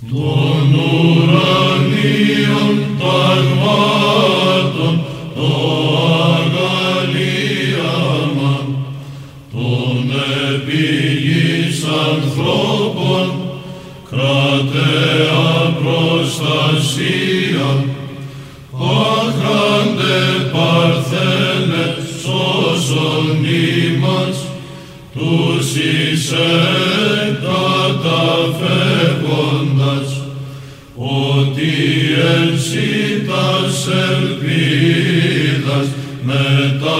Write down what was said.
Των ουρανίων ταγμάτων το αγαλίαμα των επίγης ανθρώπων κρατέα προστασία άχραντε παρθένε σώσον ημάς τους Ισέας ότι εσύ τας ελπίδας με τα